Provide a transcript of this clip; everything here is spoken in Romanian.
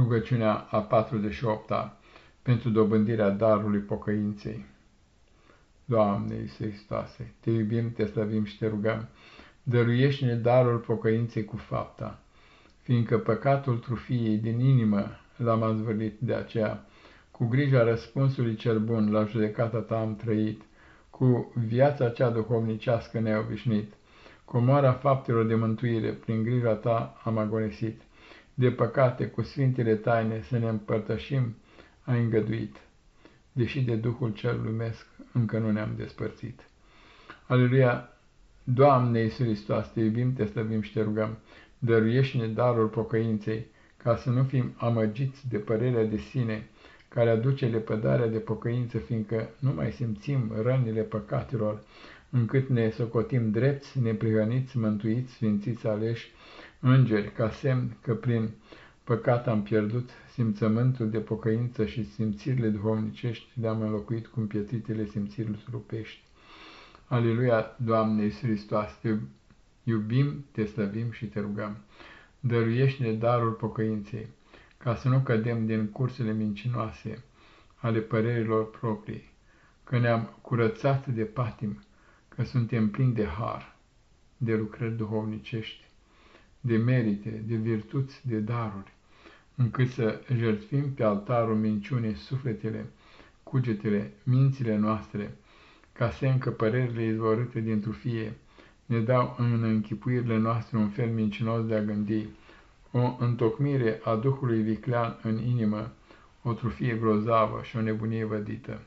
Rugăciunea a 48-a pentru dobândirea darului pocăinței. Doamne Iisuse Hristoase, Te iubim, Te slăvim și Te rugăm, dăruiește-ne darul pocăinței cu fapta, fiindcă păcatul trufiei din inimă l-am azvârlit de aceea, cu grija răspunsului cel bun la judecata Ta am trăit, cu viața cea duhovnicească ne-a obișnuit, cu moara faptelor de mântuire, prin grija Ta am agonisit de păcate cu sfintele taine să ne împărtășim, a îngăduit, deși de Duhul cel lumesc încă nu ne-am despărțit. Aleluia! Doamne Iisus Hristos, te iubim, te slăbim și te rugăm, dăruiește-ne darul pocăinței, ca să nu fim amăgiți de părerea de sine, care aduce lepădarea de pocăință, fiindcă nu mai simțim rănile păcatelor, încât ne socotim drepți, neprihăniți, mântuiți, sfințiți, aleși, îngeri, ca semn că prin păcat am pierdut simțământul de pocăință și simțirile duhovnicești le-am înlocuit cu împietritele simțirilor trupești. Aleluia, Doamne Iisus Hristos, te iubim, te slăvim și te rugăm. Dăruiește-ne darul pocăinței, ca să nu cădem din cursele mincinoase ale părerilor proprii, că ne-am curățat de patim, că suntem plini de har, de lucrări duhovnicești, de merite, de virtuți, de daruri, încât să jertfim pe altarul minciunii sufletele, cugetele, mințile noastre, ca semn că părerile izvorâte din trufie ne dau în închipuirile noastre un fel mincinos de a gândi, o întocmire a Duhului viclean în inimă, o trufie grozavă și o nebunie vădită.